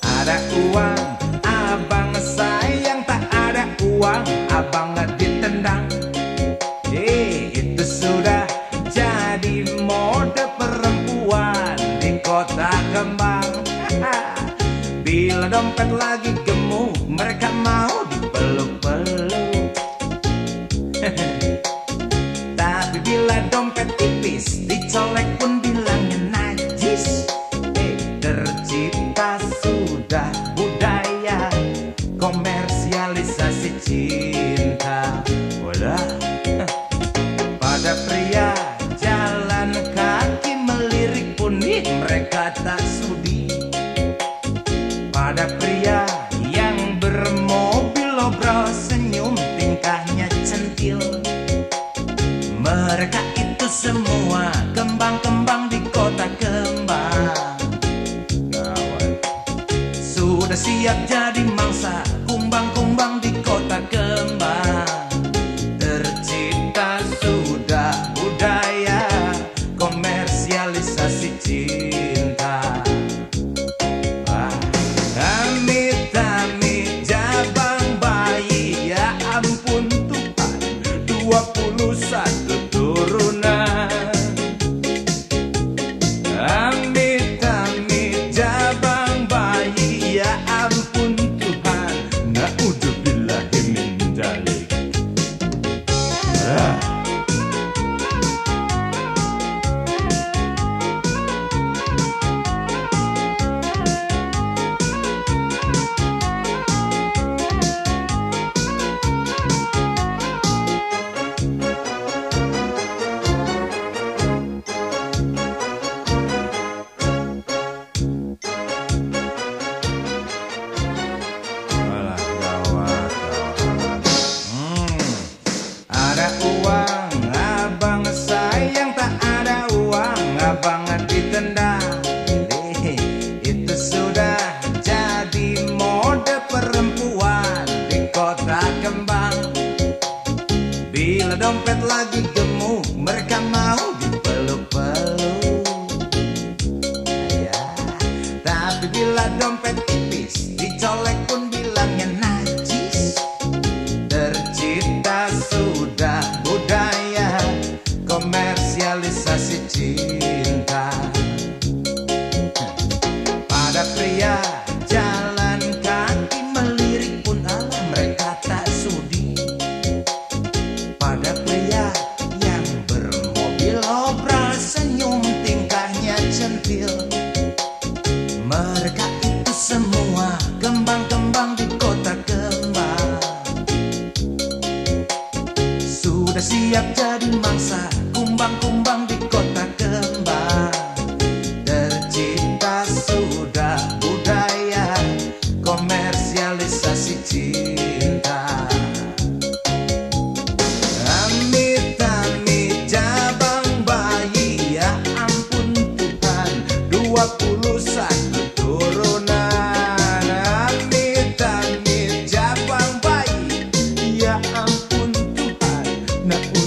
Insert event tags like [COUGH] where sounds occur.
ada uang, abang sayang tak ada uang, abang ditendang. Eh, itu sudah jadi mode perempuan di kota kembang. [LAUGHS] Bila dompet lagi gemuk, mereka mau dipeluk-peluk. [LAUGHS] Tapi bila dompet tipis, dicolek pun mereka tak sudi. Pada pria yang bermobil obrol senyum tingkahnya centil. Mereka itu semua kembang-kembang di kota kembang. Sudah siap jadi mangsa gemuk, mereka mau 21 turunan. Amit-amit jabang bayi. Ya ampun Tuhan. Na'udzubillahi